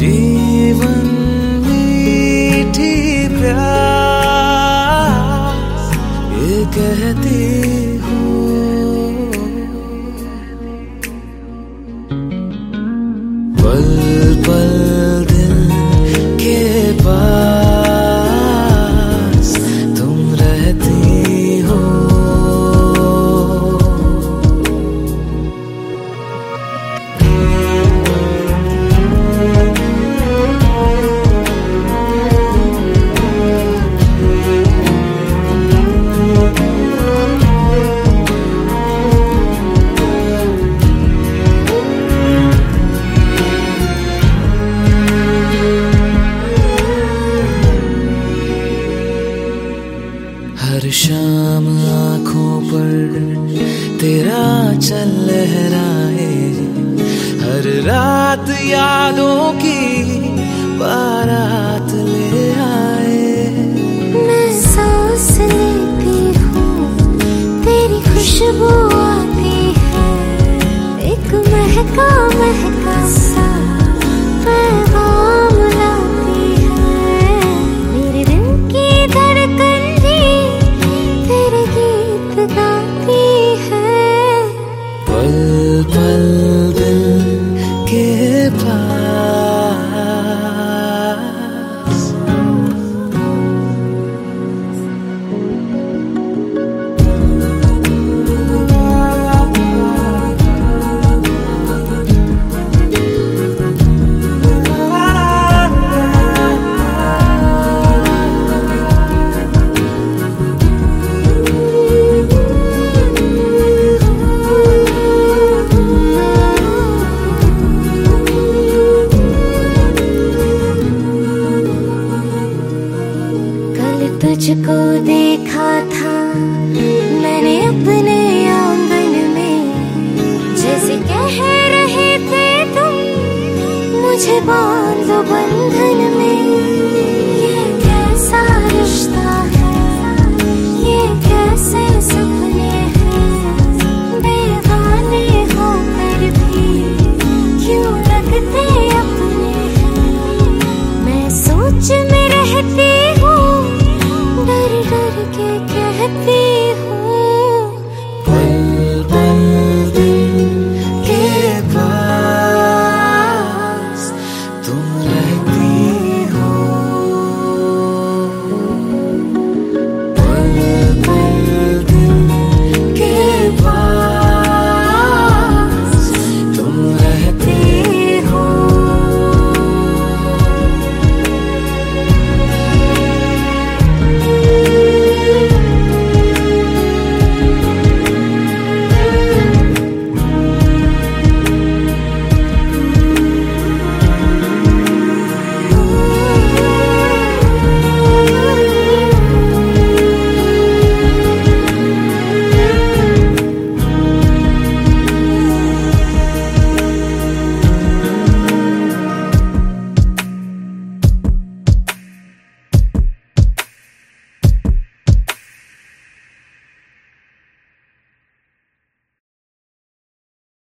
जीवन मीठी प्यास ये कहती चल लहराए हर रात यादों की बारात ले आए। मैं सांस लेती हूँ, तेरी खुशबू आती है। एक महका महका सा पैगाम लाती है। मेरे दिल की धड़कन भी तेरे गीत गाती तुझको देखा था। मैंने अपने आँगन में जैसे कह रहे थे तुम, मुझे बांधो बंधन the